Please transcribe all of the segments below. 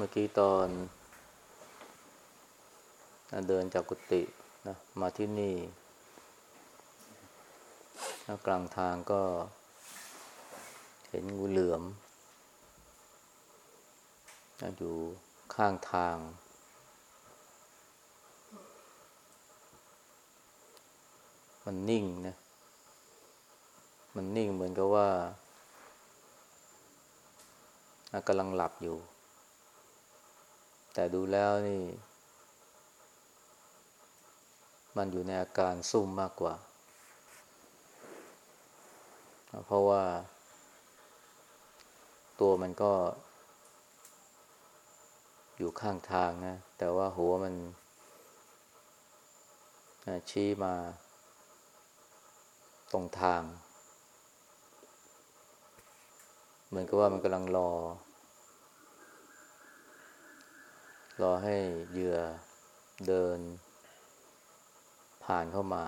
เมื่อกี้ตอน เดินจากกุฏินะมาที่นี่กลางทางก็ เห็นงูเหลือมอยู่ข้างทาง มันนิ่งนะ มันนิ่งเหมือนกับว่ากำลังหลับอยู่ แต่ดูแล้วนี่ มันอยู่ในอาการซุ่มมากกว่า เพราะว่า ตัวมันก็ อยู่ข้างทางนะ แต่ว่าหัวมันชี้มาตรงทาง เหมือนกับว่ามันกำลังรอ รอให้เหยื่อเดิน ผ่านเข้ามา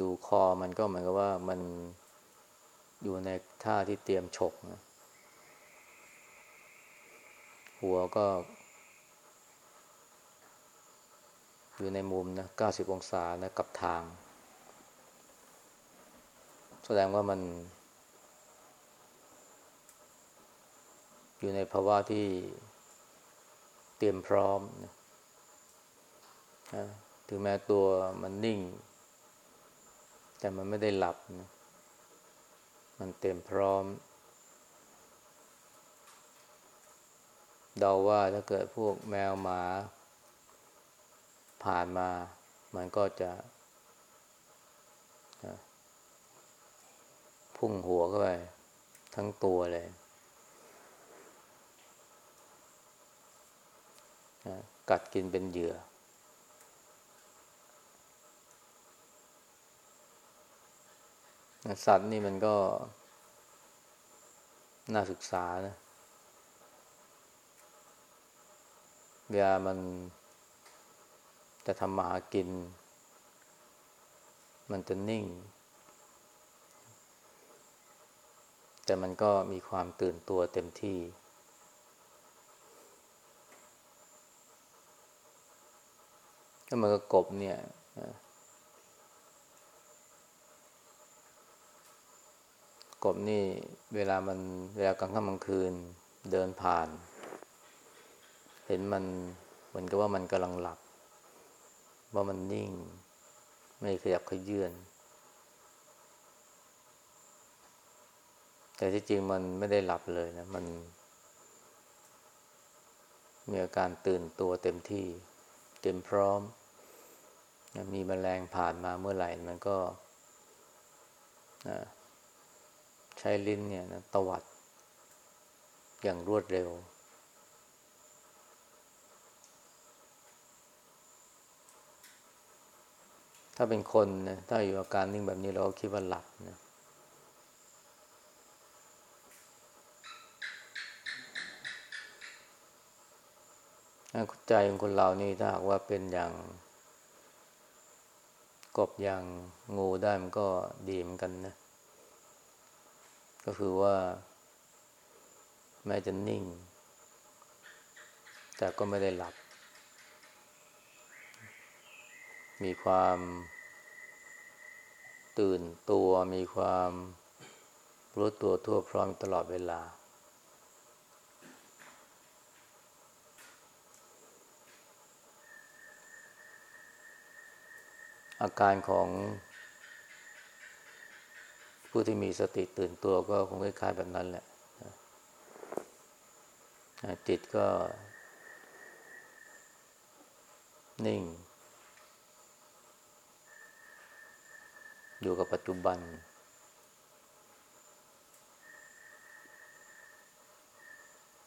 ดูคอมันก็เหมือนกับว่ามันอยู่ในท่าที่เตรียมฉกนะหัวก็ อยู่ในมุมนะ 90 องศานะ กับทาง แสดงว่ามัน อยู่ในภาวะที่เตรียมพร้อมนะถึงแม้ตัวมันนิ่ง แต่มันไม่ได้หลับนะมันเต็มพร้อม เดาว่าถ้าเกิดพวกแมวหมา ผ่านมา มันก็จะพุ่งหัวเข้าไปทั้งตัวเลย กัดกินเป็นเหยื่อ สัตว์นี่มันก็ น่าศึกษานะเวลามันจะทำมาหากิน มันจะนิ่ง แต่มันก็มีความตื่นตัวเต็มที่ ก็มันก็กบเนี่ยกบนี่เวลามันเวลากลางค่ำกลางคืนเดินผ่าน เห็นมันเหมือนกับว่ามันกำลังหลับ ว่ามันนิ่ง ไม่ขยับขยื่นแต่ที่จริงมันไม่ได้หลับเลยนะ มัน มีอาการตื่นตัวเต็มที่ เต็มพร้อม มีมแมลงผ่านมาเมื่อไหร่ มันก็ใช้ลิ้นเนี่ยนะตวัด อย่างรวดเร็ว ถ้าเป็นคนนะถ้าอยู่อาการนิ่งแบบนี้เราก็คิดว่าหลับนะ ใจของคนเรานี่ถ้าหากว่าเป็นอย่าง กบอย่างงูได้มันก็ดีเหมือนกันนะ ก็คือว่า แม้จะนิ่ง แต่ก็ไม่ได้หลับ มีความตื่นตัวมีความรู้ตัวทั่วพร้อมตลอดเวลา อาการของ ผู้ที่มีสติตื่นตัวก็คงคล้ายๆแบบนั้นแหละจิตก็ นิ่ง อยู่กับปัจจุบัน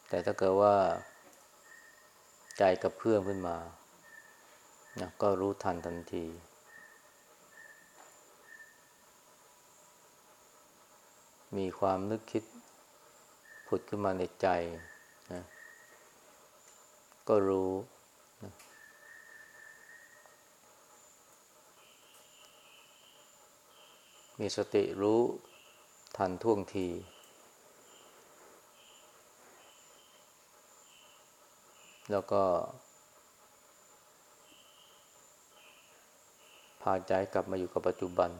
แต่ถ้าเกิดว่า ใจกับเพื่อนขึ้นมาก็รู้ทันทันที มีความนึกคิดผุดขึ้นมาในใจนะก็รู้นะมีสติรู้ทันท่วงที แล้วก็ พาใจกลับมาอยู่กับปัจจุบัน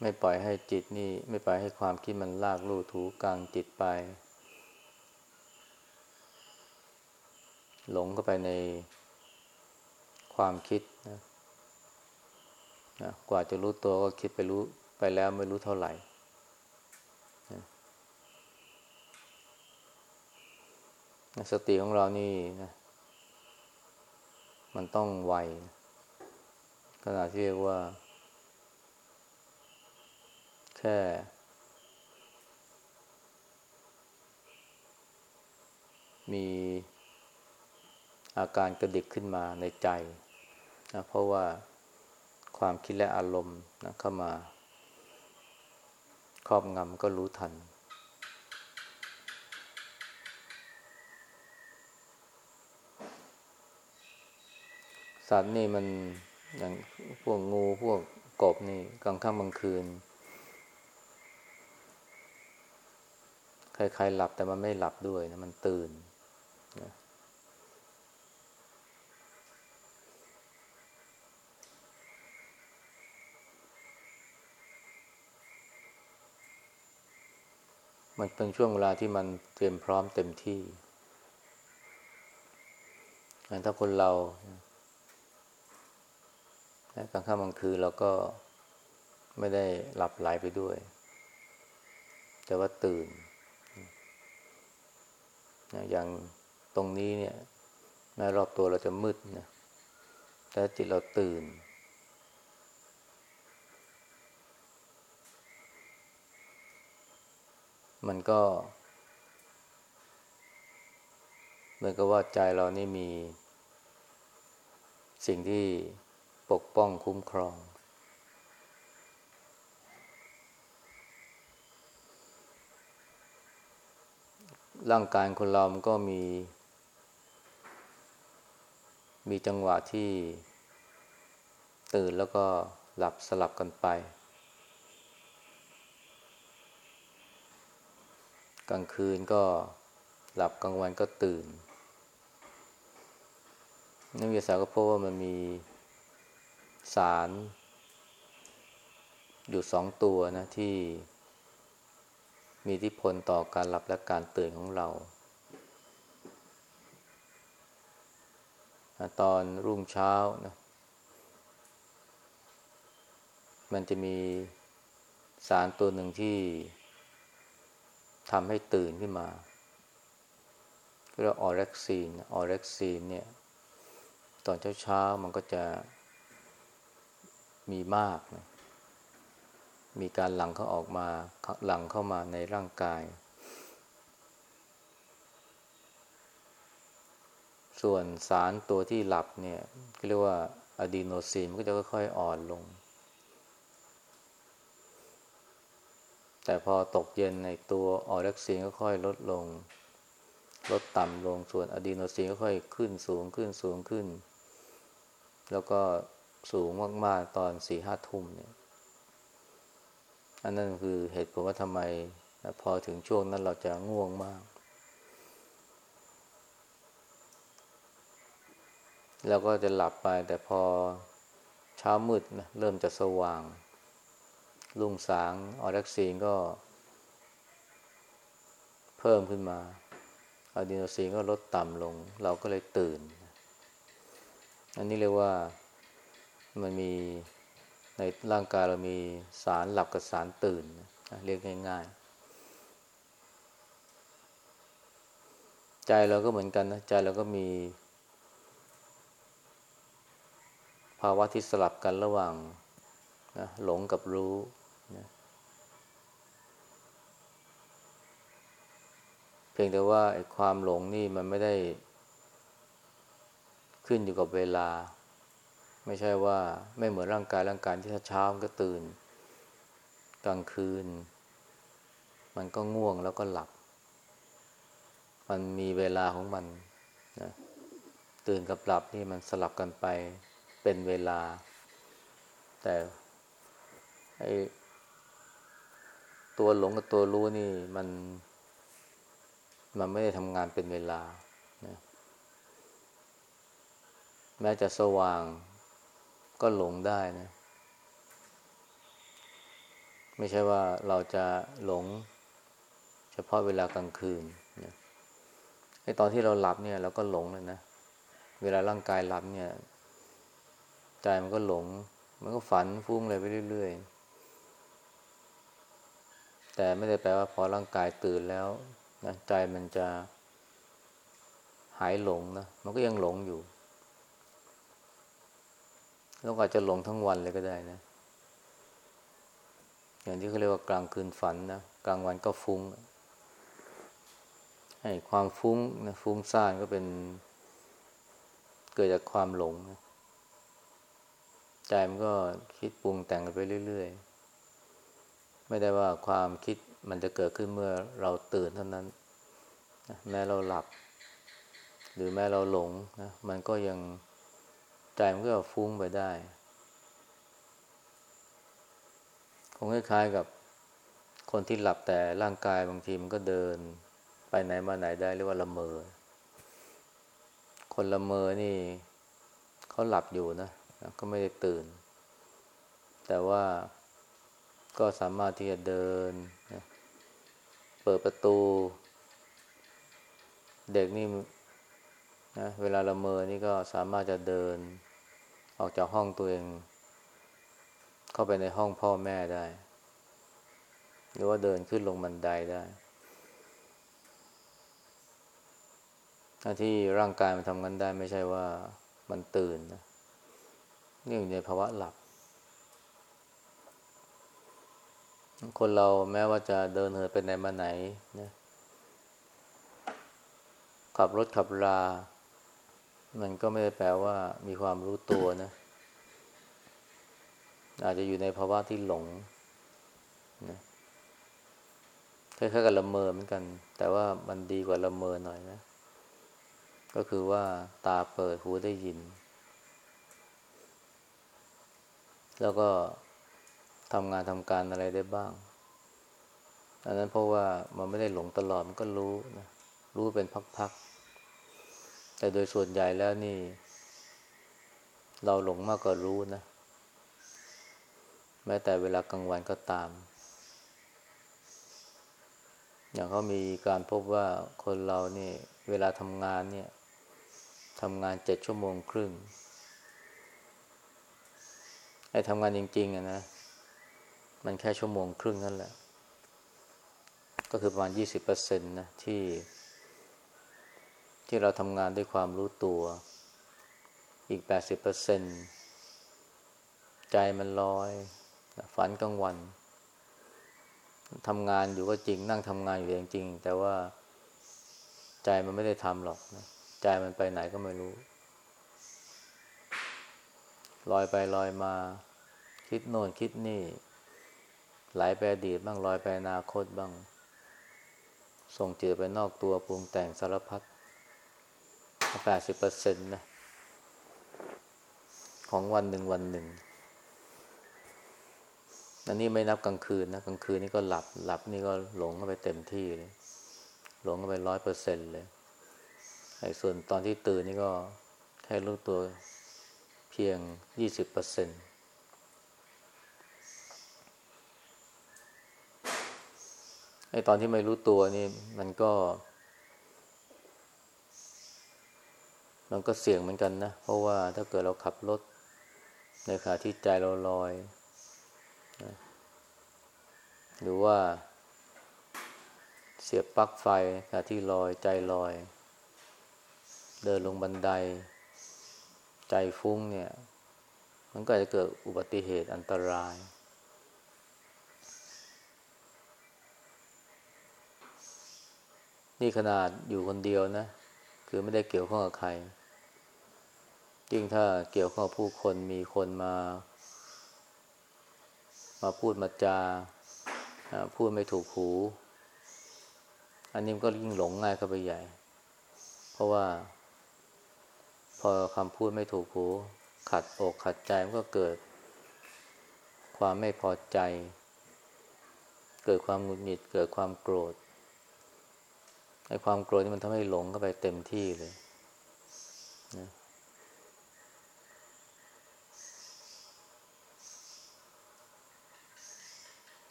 ไม่ปล่อยให้จิตนี่ ไม่ปล่อยให้ความคิดมันลากลู่ถูกลางจิตไป หลงเข้าไปในความคิดนะนะกว่าจะรู้ตัวก็คิดไปรู้ไปแล้วไม่รู้เท่าไหร่นะสติของเรานี่นะมันต้องไวขนาดที่เรียกว่า แค่ มีอาการกระดิกขึ้นมาในใจนะเพราะว่าความคิดและอารมณ์นะเข้ามา ครอบงำก็รู้ทัน สัตว์นี่มันอย่างพวกงูพวกกบนี่กลางค่ำกลางคืน ใครๆหลับแต่มันไม่หลับด้วยนะมันตื่นนะมันเป็นช่วงเวลาที่มันเตรียมพร้อมเต็มที่ถ้าคนเรากลางค่ำกลางคืนเราก็ไม่ได้หลับไหลไปด้วย แต่ว่าตื่น อย่างตรงนี้เนี่ย แม้รอบตัวเราจะมืดนะแต่จิตเราตื่น มันก็เหมือนกับว่าใจเรานี่มี สิ่งที่ปกป้องคุ้มครอง ร่างกายคนเรามันก็มี มีจังหวะที่ตื่นแล้วก็หลับสลับกันไป กลางคืนก็หลับกลางวันก็ตื่นนักวิทยาศาสตร์ก็พบว่ามันมีสาร อยู่สองตัวนะที่ มีอิทธิพลต่อการหลับและการตื่นของเรา ตอนรุ่งเช้านะมันจะมีสารตัวหนึ่งที่ทำให้ตื่นขึ้นมาเรียกออเร็กซีน ออเร็กซีนเนี่ย ตอนเช้าๆมันก็จะมีมากนะ มีการหลั่งเขาออกมาหลั่งเข้ามาในร่างกาย ส่วนสารตัวที่หลับเนี่ยเรียกว่าอะดีโนซีนมันก็จะค่อยๆอ่อนลง แต่พอตกเย็นในตัว orexin ก็ค่อยลดลง ลดต่ำลงส่วนอะดีโนซีนก็ค่อยขึ้นสูงขึ้นสูงขึ้น แล้วก็สูงมากๆตอนสี่ห้าทุ่มเนี่ย อันนั้นคือเหตุผลว่าทำไมพอถึงช่วงนั้นเราจะง่วงมาก แล้วก็จะหลับไปแต่พอเช้ามืดนะเริ่มจะสว่างลุ่งสางออรักซีนก็ เพิ่มขึ้นมาอะดีโนซีนก็ลดต่ำลง เราก็เลยตื่น อันนี้เรียกว่ามันมี ในร่างกายเรามีสารหลับกับสารตื่น เรียกง่ายๆ ใจเราก็เหมือนกันนะ ใจเราก็มี ภาวะที่สลับกันระหว่างนะหลงกับรู้นะเพียงแต่ว่าความหลงนี่มันไม่ได้ขึ้นอยู่กับเวลา ไม่ใช่ว่าไม่เหมือนร่างกายร่างกายที่ถ้าเช้ามันก็ตื่น กลางคืน มันก็ง่วงแล้วก็หลับ มันมีเวลาของมันนะตื่นกับหลับนี่มันสลับกันไปเป็นเวลา แต่ไอตัวหลงกับตัวรู้นี่มันมันไม่ได้ทำงานเป็นเวลานะแม้จะสว่าง ก็หลงได้นะ ไม่ใช่ว่าเราจะหลง เฉพาะเวลากลางคืนนะไอตอนที่เราหลับเนี่ยเราก็หลงเลยนะ เวลาร่างกายหลับเนี่ย ใจมันก็หลง มันก็ฝันฟุ้งเลยไปเรื่อยๆ แต่ไม่ได้แปลว่าพอร่างกายตื่นแล้วนะใจมันจะหายหลงนะ มันก็ยังหลงอยู่ แล้วอาจจะหลงทั้งวันเลยก็ได้นะ อย่างที่เขาเรียกว่ากลางคืนฝันนะ กลางวันก็ฟุ้งให้ความฟุ้งนะฟุ้งซ่านก็เป็น เกิดจากความหลงนะใจมันก็คิดปรุงแต่งกันไปเรื่อย ๆ ไม่ได้ว่าความคิดมันจะเกิดขึ้นเมื่อเราตื่นเท่านั้น แม้เราหลับ หรือแม้เราหลงนะ มันก็ยัง ใจมันก็ฟุ้งไปได้ คงคล้ายๆกับคนที่หลับแต่ร่างกายบางทีมันก็เดิน ไปไหนมาไหนได้เรียกว่าละเมอ คนละเมอนี่เขาหลับอยู่นะก็ไม่ได้ตื่น แต่ว่าก็สามารถที่จะเดินนะเปิดประตู เด็กนี่นะเวลาละเมอนี่ก็สามารถจะเดิน ออกจากห้องตัวเอง เข้าไปในห้องพ่อแม่ได้ หรือว่าเดินขึ้นลงบันไดได้ที่ร่างกายมันทำงานได้ไม่ใช่ว่ามันตื่นนะนี่อยู่ในภาวะหลับ คนเราแม้ว่าจะเดินเหินไปไหนมาไหนนะขับรถขับรา มันก็ไม่ได้แปลว่ามีความรู้ตัวนะ อาจจะอยู่ในภาวะที่หลงนะคล้ายๆกับละเมอเหมือนกัน แต่ว่ามันดีกว่าละเมอหน่อยนะ ก็คือว่าตาเปิดหูได้ยิน แล้วก็ทำงานทำการอะไรได้บ้าง อันนั้นเพราะว่ามันไม่ได้หลงตลอด มันก็รู้นะ รู้เป็นพักๆ แต่โดยส่วนใหญ่แล้วนี่ เราหลงมากกว่ารู้นะ แม้แต่เวลากลางวันก็ตาม อย่างเขามีการพบว่าคนเรานี่ เวลาทำงานเนี่ยทำงานเจ็ดชั่วโมงครึ่งไอ้ทำงานจริง ๆอะนะ มันแค่ชั่วโมงครึ่งนั่นแหละ ก็คือประมาณยี่สิบเปอร์เซ็นต์นะที่ ที่เราทำงานด้วยความรู้ตัว อีกแปดสิบเปอร์เซ็นต์ใจมันลอย ฝันกลางวันทำงานอยู่ก็จริง นั่งทำงานอยู่จริง แต่ว่าใจมันไม่ได้ทำหรอกนะใจมันไปไหนก็ไม่รู้ ลอยไปลอยมา คิดโน่นคิดนี่ ไหลไปอดีตบ้างลอยไปอนาคตบ้าง ส่งจิตไปนอกตัวปรุงแต่งสารพัด แปดสิบเปอร์เซ็นต์นะของวันหนึ่งวันหนึ่งอันนี้ไม่นับกลางคืนนะกลางคืนนี่ก็หลับหลับนี่ก็หลงเข้าไปเต็มที่เลย หลงเข้าไปร้อยเปอร์เซ็นต์เลยไอ้ส่วนตอนที่ตื่นนี่ก็แค่รู้ตัวเพียงยี่สิบเปอร์เซ็นต์ไอ้ตอนที่ไม่รู้ตัวนี่มันก็ มันก็เสี่ยงเหมือนกันนะ เพราะว่าถ้าเกิดเราขับรถในขณะที่ใจเราลอยนะหรือว่าเสียบปลั๊กไฟขณะที่ลอยใจลอย เดินลงบันได ใจฟุ้งเนี่ย มันก็จะเกิดอุบัติเหตุอันตราย นี่ขนาดอยู่คนเดียวนะ คือไม่ได้เกี่ยวข้องกับใคร ยิ่งถ้าเกี่ยวข้องผู้คนมีคนมา มาพูดมาจาพูดไม่ถูกหู อันนี้ก็ยิ่งหลงง่ายเข้าไปใหญ่ เพราะว่า พอคำพูดไม่ถูกหู ขัดอกขัดใจมันก็เกิด ความไม่พอใจ เกิดความหงุดหงิด เกิดความโกรธไอ้ความโกรธนี่มันทำให้หลงเข้าไปเต็มที่เลย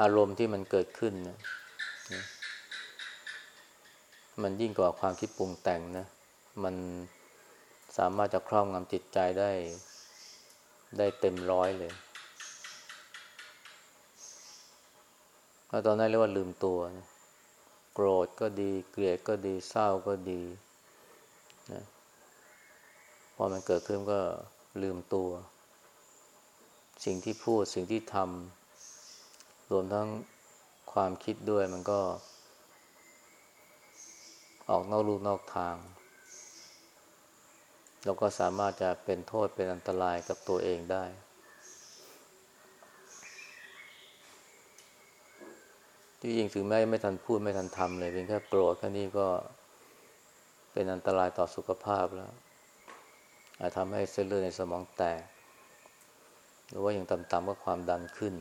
อารมณ์ที่มันเกิดขึ้นนะมันยิ่งกว่าความคิดปรุงแต่งนะ มันสามารถจะครอบงำจิตใจได้ ได้เต็มร้อยเลยแล้วตอนนั้นเรียกว่าลืมตัวนะโกรธก็ดี เกลียดก็ดี เศร้าก็ดีนะพอมันเกิดขึ้นก็ลืมตัว สิ่งที่พูดสิ่งที่ทำ รวมทั้งความคิดด้วยมันก็ ออกนอกรูนอกทาง แล้วก็สามารถจะเป็นโทษเป็นอันตรายกับตัวเองได้ ที่จริงถึงแม้ไม่ทันพูดไม่ทันทำเลยเพียงแค่โกรธแค่นี้ก็เป็นอันตรายต่อสุขภาพแล้ว อาจทำให้เส้นเลือดในสมองแตก หรือว่าอย่างต่ำๆก็ความดันขึ้น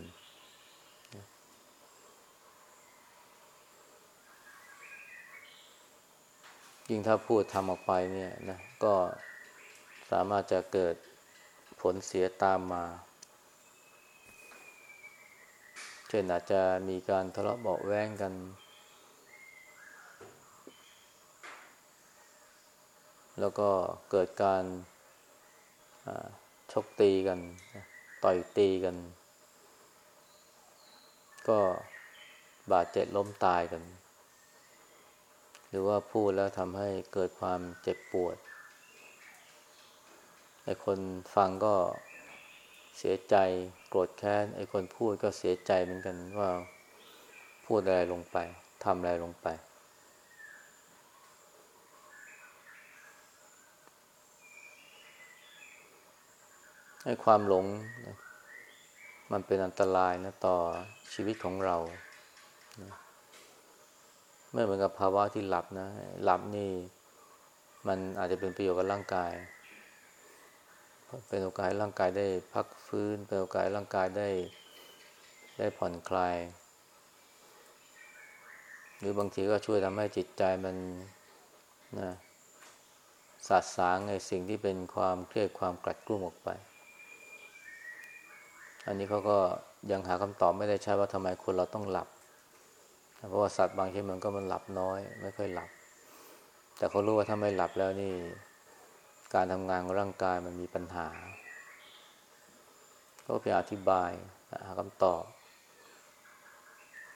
ยิ่งถ้าพูดทำออกไปเนี่ยนะก็สามารถจะเกิดผลเสียตามมา เช่นอาจจะมีการทะเลาะเบาแว้งกัน แล้วก็เกิดการชกตีกัน ต่อยตีกัน ก็บาดเจ็บล้มตายกัน หรือว่าพูดแล้วทำให้เกิดความเจ็บปวดไอ้คนฟังก็เสียใจโกรธแค้นไอ้คนพูดก็เสียใจเหมือนกันว่าพูดอะไรลงไปทำอะไรลงไป ให้ความหลง มันเป็นอันตรายนะต่อชีวิตของเรานะ ไม่เหมือนกับภาวะที่หลับนะหลับนี่ มันอาจจะเป็นประโยชน์กับร่างกาย เป็นโอกาสให้ร่างกายได้พักฟื้นเป็นโอกาสให้ร่างกายได้ ได้ผ่อนคลาย หรือบางทีก็ช่วยทำให้จิตใจมันนะสัดสางในสิ่งที่เป็นความเครียดความกลัดกลุ้มออกไป อันนี้เขาก็ยังหาคำตอบไม่ได้ใช่ว่าทำไมคนเราต้องหลับ เพราะว่าสัตว์บางชนิดมันก็มันหลับน้อย ไม่ค่อยหลับ แต่เขารู้ว่าถ้าไม่หลับแล้วนี่ การทำงานของร่างกายมันมีปัญหา ก็พยายามอธิบายหาคำตอบ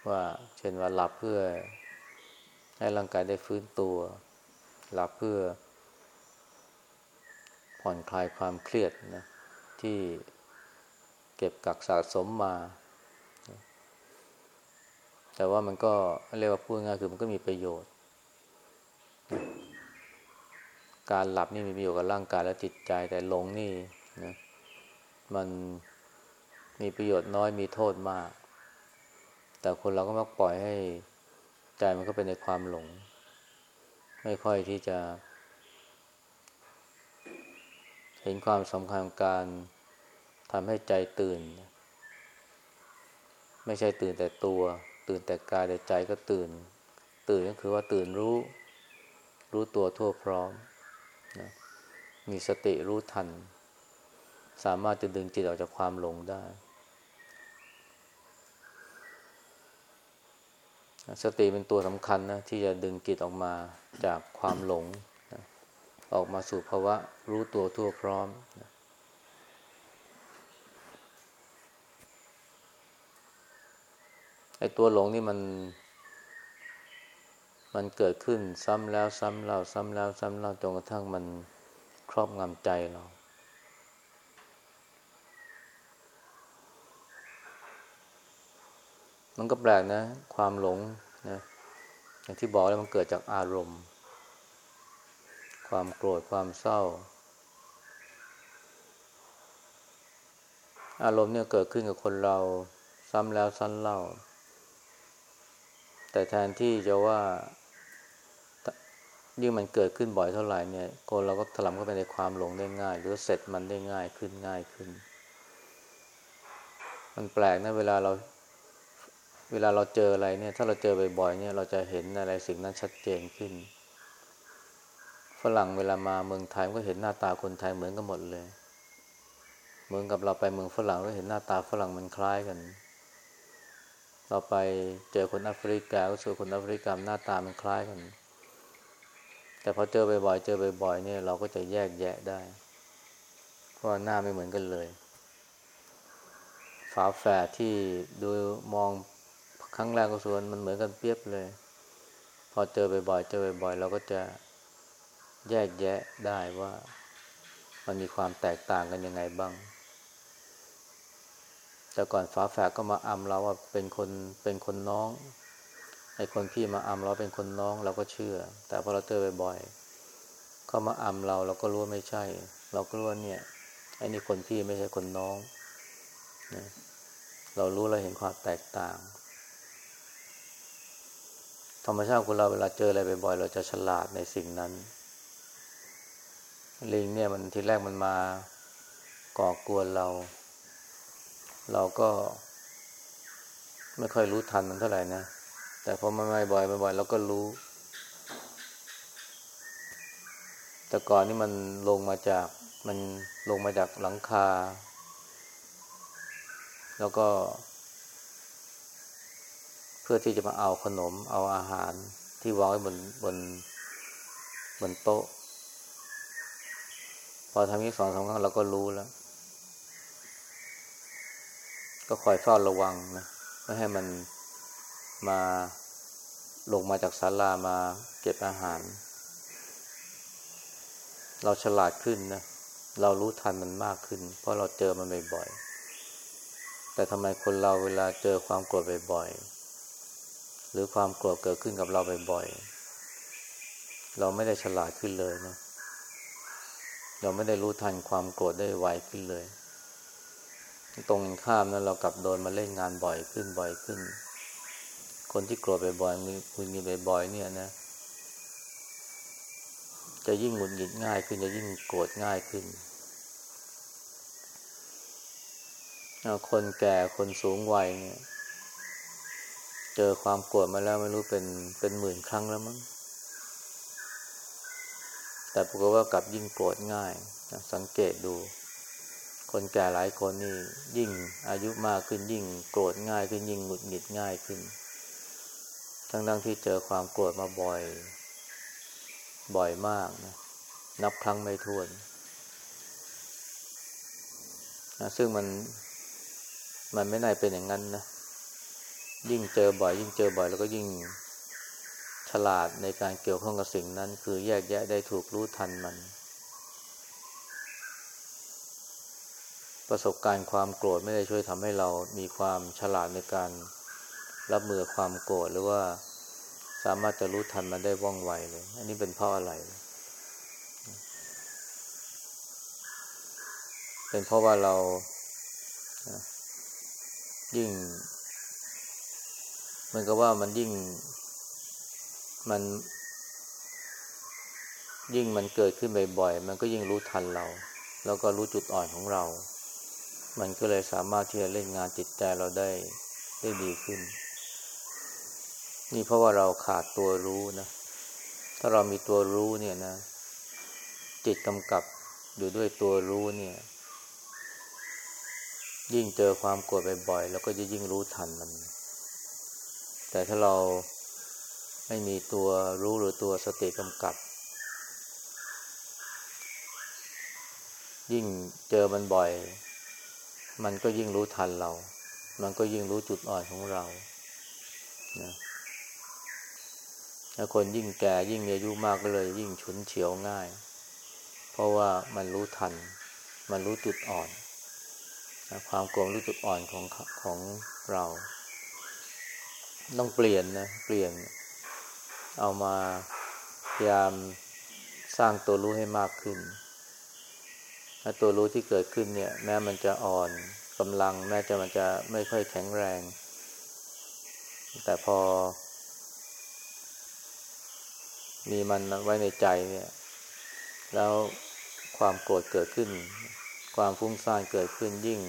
ว่าเช่นว่าหลับเพื่อ ให้ร่างกายได้ฟื้นตัว หลับเพื่อ ผ่อนคลายความเครียดนะที่เก็บกักสะสมมา แต่ว่ามันก็เรียกว่าพูดง่ายคือมันก็มีประโยชน์ การหลับนี่มีประโยชน์กับร่างกายและจิตใจแต่หลงนี่นะมันมีประโยชน์น้อยมีโทษมาก แต่คนเราก็มักปล่อยให้ใจมันก็เป็นในความหลง ไม่ค่อยที่จะ เห็นความสำคัญการทำให้ใจตื่น ไม่ใช่ตื่นแต่ตัว ตื่นแต่กายแต่ใจก็ตื่น ตื่นก็คือว่าตื่นรู้ รู้ตัวทั่วพร้อมนะมีสติรู้ทัน สามารถจะดึงจิตออกจากความหลงได้ สติเป็นตัวสำคัญนะที่จะดึงจิตออกมาจากความหลงนะออกมาสู่ภาวะรู้ตัวทั่วพร้อมนะ ไอ้ตัวหลงนี่มัน มันเกิดขึ้นซ้ำแล้วซ้ำเล่าซ้ำแล้วซ้ำเล่าจนกระทั่งมันครอบงำใจเรามันก็แปลกนะ ความหลงนะอย่างที่บอกแล้วมันเกิดจากอารมณ์ ความโกรธความเศร้า อารมณ์เนี่ยเกิดขึ้นกับคนเราซ้ำแล้วซ้ำเล่า แต่แทนที่จะว่ายิ่งมันเกิดขึ้นบ่อยเท่าไหร่เนี่ยคนเราก็ถลำเข้าไปในความหลงได้ง่าย หรือเสร็จมันได้ง่ายขึ้นง่ายขึ้น มันแปลกนะเวลาเรา เวลาเราเจออะไรเนี่ย ถ้าเราเจอบ่อยๆเนี่ย เราจะเห็นอะไรสิ่งนั้นชัดเจนขึ้น ฝรั่งเวลามาเมืองไทยก็เห็นหน้าตาคนไทยเหมือนกันหมดเลย เหมือนกับเราไปเมืองฝรั่งก็เห็นหน้าตาฝรั่งมันคล้ายกัน เราไปเจอคนแอฟริกาก็เจอคนแอฟริกาหน้าตามันคล้ายกัน แต่พอเจอบ่อยๆเจอบ่อยๆเนี่ยเราก็จะแยกแยะได้เพราะหน้าไม่เหมือนกันเลย ฝาแฝดที่ดูมองครั้งแรกก็ส่วนมันเหมือนกันเปียบเลย พอเจอบ่อยๆเจอบ่อยๆเราก็จะแยกแยะได้ว่า มันมีความแตกต่างกันยังไงบ้าง แต่ก่อนฝาแฝดก็มาอำเราว่าเป็นคนเป็นคนน้องไอ้คนพี่มาอำเราเป็นคนน้องเราก็เชื่อ แต่พอเราเจอบ่อยๆเขามาอำเราเราก็รู้ว่าไม่ใช่ เราก็รู้ว่าเนี่ยไอ้นี่คนพี่ไม่ใช่คนน้องนะเรารู้เราเห็นความแตกต่าง ธรรมชาติคนเราเวลาเจออะไรบ่อยๆเราจะฉลาดในสิ่งนั้น ลิงเนี่ยมันทีแรกมันมาก่อกวนเรา เราก็ไม่ค่อยรู้ทันมันเท่าไหร่นะ แต่พอมันมาบ่อยบ่อยๆเราก็รู้ แต่ก่อนนี่มันลงมาจากมันลงมาจากหลังคา แล้วก็ เพื่อที่จะมาเอาขนม เอาอาหารที่วางไว้บนบนบนโต๊ะ พอทำนี้สองสามครั้งเราก็รู้แล้ว ก็คอยเฝ้าระวังนะไม่ให้มันมาลงมาจากศาลามาเก็บอาหาร เราฉลาดขึ้นนะเรารู้ทันมันมากขึ้น เพราะเราเจอมันบ่อยๆแต่ทำไมคนเราเวลาเจอความโกรธบ่อยๆหรือความโกรธเกิดขึ้นกับเราบ่อยๆเราไม่ได้ฉลาดขึ้นเลยนะเราไม่ได้รู้ทันความโกรธได้ไวขึ้นเลย ตรงข้ามนั้นเรากลับโดนมาเล่นงานบ่อยขึ้นบ่อยขึ้น คนที่โกรธบ่อยๆมีคุณมีบ่อยๆเนี่ยนะ จะยิ่งหงุดหงิดง่ายขึ้นจะยิ่งโกรธง่ายขึ้นคนแก่คนสูงวัยเนี่ย เจอความโกรธมาแล้วไม่รู้เป็นเป็นหมื่นครั้งแล้วมั้งแต่ปรากฏว่ากลับยิ่งโกรธง่าย สังเกตดู คนแก่หลายคนนี่ยิ่งอายุมากขึ้นยิ่งโกรธง่ายขึ้นยิ่งหงุดหงิดง่ายขึ้น ทั้งทั้งที่เจอความโกรธมาบ่อย บ่อยมากนะนับครั้งไม่ถ้วนนะซึ่งมันมันไม่น่าเป็นอย่างนั้นนะ ยิ่งเจอบ่อย ยิ่งเจอบ่อยแล้วก็ยิ่งฉลาดในการเกี่ยวข้องกับสิ่งนั้น คือแยกแยะได้ถูกรู้ทันมัน ประสบการณ์ความโกรธไม่ได้ช่วยทำให้เรามีความฉลาดในการรับมือความโกรธหรือว่าสามารถจะรู้ทันมันได้ว่องไวเลย อันนี้เป็นเพราะอะไร เป็นเพราะว่าเรายิ่งมันก็ว่ามันยิ่งมัน ยิ่งมันเกิดขึ้นบ่อยๆ มันก็ยิ่งรู้ทันเรา แล้วก็รู้จุดอ่อนของเรา มันก็เลยสามารถที่จะเล่นงานจิตใจเราได้ได้ดีขึ้น นี่เพราะว่าเราขาดตัวรู้นะ ถ้าเรามีตัวรู้เนี่ยนะ จิตกำกับอยู่ด้วยตัวรู้เนี่ย ยิ่งเจอความโกรธบ่อยๆแล้วก็จะยิ่งรู้ทันมัน แต่ถ้าเราไม่มีตัวรู้หรือตัวสติกำกับ ยิ่งเจอมันบ่อย มันก็ยิ่งรู้ทันเรา มันก็ยิ่งรู้จุดอ่อนของเรานะถ้าคนยิ่งแก่ยิ่งมีอายุมากก็เลย ยิ่งฉุนเฉียวง่าย เพราะว่ามันรู้ทัน มันรู้จุดอ่อนความโกงรู้จุดอ่อนของของเรา ต้องเปลี่ยนนะเปลี่ยน เอามาพยายามสร้างตัวรู้ให้มากขึ้น ถ้าตัวรู้ที่เกิดขึ้นเนี่ย แม้มันจะอ่อนกำลัง แม้จะมันจะไม่ค่อยแข็งแรง แต่พอ มีมันไว้ในใจเนี่ย แล้วความโกรธเกิดขึ้น ความฟุ้งซ่านเกิดขึ้นยิ่ง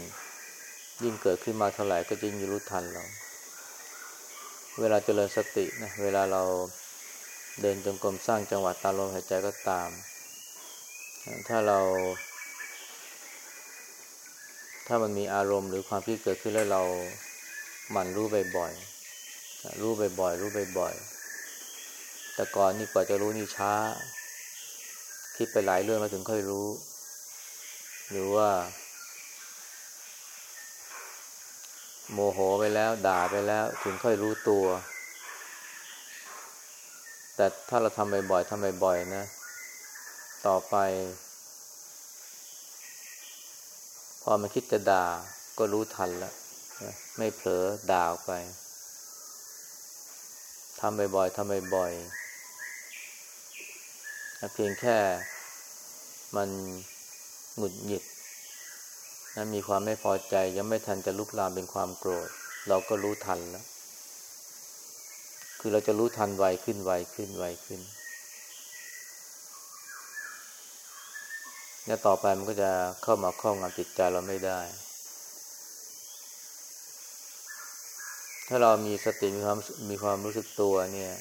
ยิ่งเกิดขึ้นมาเท่าไหร่ก็ยิ่งรู้ทันเรา เวลาเจริญสตินะเวลาเราเดินจงกรมสร้างจังหวะตามลมหายใจก็ตาม ถ้าเรา ถ้ามันมีอารมณ์หรือความคิดเกิดขึ้นแล้วเราหมั่นรู้บ่อยๆรู้บ่อยๆรู้บ่อยๆแต่ก่อนนี่กว่าจะรู้นี่ช้า คิดไปหลายเรื่องมาถึงค่อยรู้ หรือว่า โมโหไปแล้ว ด่าไปแล้ว ถึงค่อยรู้ตัว แต่ถ้าเราทำบ่อยๆทำบ่อยๆนะ ต่อไป พ อมันคิดจะด่าก็รู้ทันแล้วไม่เผลอด่าออไปทำบ่อยๆทำบ่อยๆเพียงแค่มันหงุดหงิดนะมีความไม่พอใจยังไม่ทันจะลุกลามเป็นความโกรธ เราก็รู้ทันแล้ว คือเราจะรู้ทันไวขึ้นไวขึ้นไวขึ้น แล้วต่อไปมันก็จะเข้ามาครอบงำจิตใจเราไม่ได้ ถ้าเรามีสติมีความมีความรู้สึกตัวเนี่ย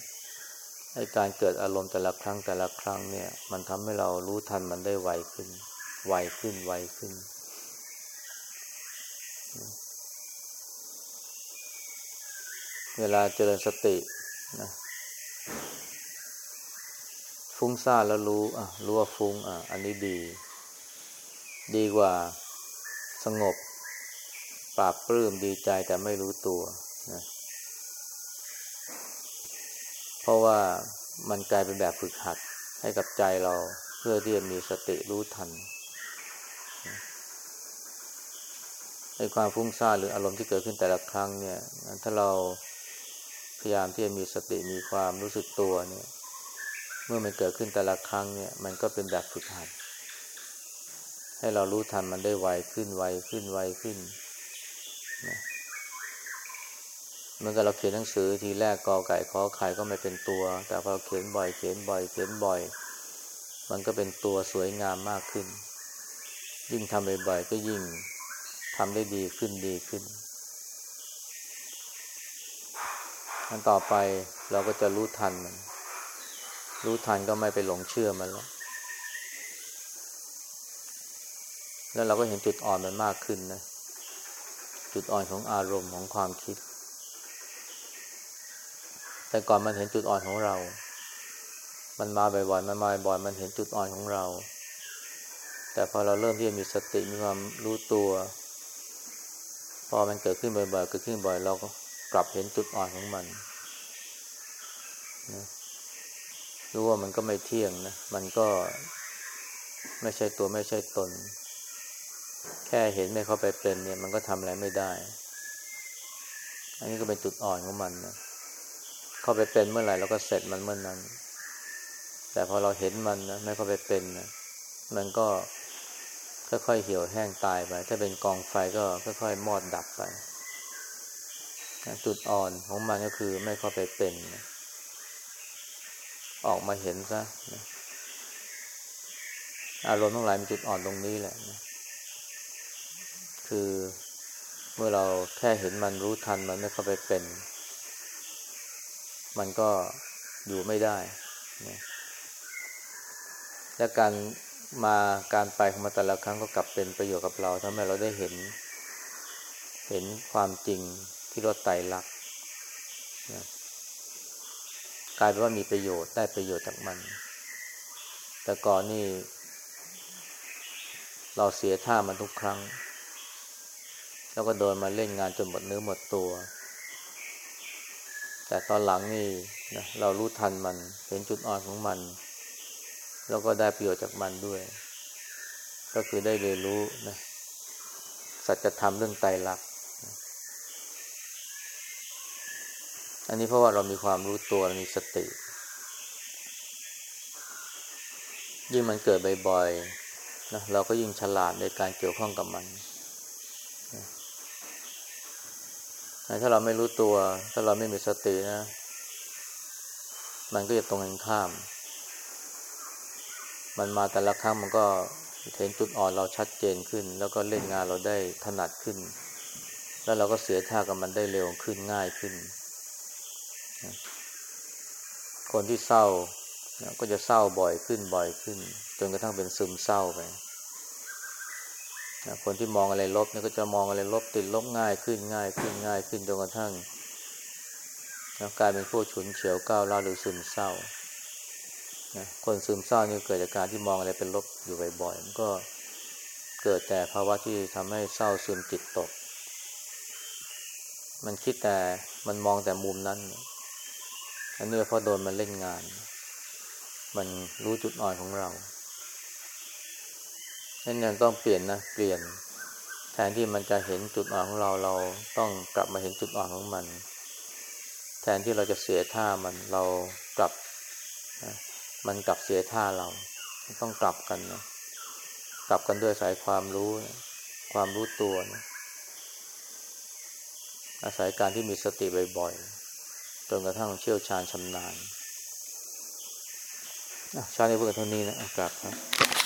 ให้การเกิดอารมณ์แต่ละครั้งแต่ละครั้งเนี่ย มันทำให้เรารู้ทันมันได้ไวขึ้น ไวขึ้นไวขึ้น เวลาเจริญสตินะฟุ้งซ่านแล้วรู้อะรู้ว่าฟุ้งอะ อันนี้ดี ดีกว่าสงบปราบปลื้มดีใจแต่ไม่รู้ตัวนะเพราะว่ามันกลายเป็นแบบฝึกหัดให้กับใจเราเพื่อที่จะมีสติรู้ทันในความฟุ้งซ่านหรืออารมณ์ที่เกิดขึ้นแต่ละครั้งเนี่ย ถ้าเราพยายามที่จะมีสติมีความรู้สึกตัวเนี่ย เมื่อมันเกิดขึ้นแต่ละครั้งเนี่ย มันก็เป็นแบบฝึกหัด ให้เรารู้ทันมันได้ไวขึ้นไวขึ้นไวขึ้นนะเมื่อเราเขียนหนังสือทีแรกกอไก่ขอไข่ก็ไม่เป็นตัว แต่พอเขียนบ่อยเขียนบ่อยเขียนบ่อย มันก็เป็นตัวสวยงามมากขึ้น ยิ่งทำบ่อยๆก็ยิ่งทำได้ดีขึ้นดีขึ้นอันต่อไปเราก็จะรู้ทันมัน รู้ทันก็ไม่ไปหลงเชื่อมันแล้ว แล้วเราก็เห็นจุดอ่อนมันมากขึ้นนะ จุดอ่อนของอารมณ์ของความคิด แต่ก่อนมันเห็นจุดอ่อนของเรา มันมาบ่อยๆ มันมาบ่อยๆ มันเห็นจุดอ่อนของเรา แต่พอเราเริ่มที่จะมีสติมีความรู้ตัว พอมันเกิดขึ้นบ่อยๆ เกิดขึ้นบ่อยเราก็กลับเห็นจุดอ่อนของมันนะรู้ว่ามันก็ไม่เที่ยงนะ มันก็ไม่ใช่ตัวไม่ใช่ตน แค่เห็นไม่เข้าไปเป็นเนี่ย มันก็ทำอะไรไม่ได้ อันนี้ก็เป็นจุดอ่อนของมันนะเข้าไปเป็นเมื่อไหร่เราก็เสร็จมันเมื่อนนั้น แต่พอเราเห็นมันนะไม่เข้าไปเป็นนะมันก็ค่อยๆเหี่ยวแห้งตายไป ถ้าเป็นกองไฟก็ค่อยๆมอดดับไป จุดอ่อนของมันก็คือไม่เข้าไปเป็นนะออกมาเห็นซะนะอารมณ์ทั้งหลายมีจุดอ่อนตรงนี้แหละนะ คือเมื่อเราแค่เห็นมันรู้ทันมันไม่เข้าไปเป็น มันก็อยู่ไม่ได้นะและการมาการไปของมาแต่ละครั้งก็กลับเป็นประโยชน์กับเราทำให้เราได้เห็น เห็นความจริงที่เราไตรลักษณ์นะกลายเป็นว่ามีประโยชน์ได้ประโยชน์จากมัน แต่ก่อนนี่ เราเสียท่ามันทุกครั้ง แล้วก็โดนมาเล่นงานจนหมดเนื้อหมดตัว แต่ตอนหลังนี่นะเรารู้ทันมัน เห็นจุดอ่อนของมัน แล้วก็ได้ประโยชน์จากมันด้วย ก็คือได้เรียนรู้นะสัจธรรมเรื่องไตรลักษณ์อันนี้เพราะว่าเรามีความรู้ตัวมีสติ ยิ่งมันเกิดบ่อยๆนะเราก็ยิ่งฉลาดในการเกี่ยวข้องกับมัน ถ้าเราไม่รู้ตัว ถ้าเราไม่มีสตินะ มันก็จะตรงกันข้าม มันมาแต่ละครั้งมันก็เห็นจุดอ่อนเราชัดเจนขึ้น แล้วก็เล่นงานเราได้ถนัดขึ้น แล้วเราก็เสียท่ากับมันได้เร็วขึ้นง่ายขึ้น คนที่เศร้าก็จะเศร้าบ่อยขึ้นบ่อยขึ้น จนกระทั่งเป็นซึมเศร้าไป คนที่มองอะไรลบเนี่ยก็จะมองอะไรลบติดลบง่ายขึ้นง่ายขึ้นง่ายขึ้นจนกระทั่งกลายเป็นพวกฉุนเฉียวก้าวร้าวหรือซึมเศร้าคนซึมเศร้านี่เกิดจากการที่มองอะไรเป็นลบอยู่บ่อยๆมันก็เกิดแต่ภาวะที่ทำให้เศร้าซึมจิตตก มันคิดแต่มันมองแต่มุมนั้น อันนี้เพราะโดนมันเล่นงาน มันรู้จุดอ่อนของเรา นั่นยังต้องเปลี่ยนนะเปลี่ยน แทนที่มันจะเห็นจุดอ่อนของเราเราต้องกลับมาเห็นจุดอ่อนของมัน แทนที่เราจะเสียท่ามันเรากลับนะมันกลับเสียท่าเราต้องกลับกันนะกลับกันด้วยสายความรู้นะความรู้ตัวนะอาศัยการที่มีสติบ่อยๆจนกระทั่งเชี่ยวชาญชำนาญชาตินี้เพื่อเท่านี้นะกลับครับ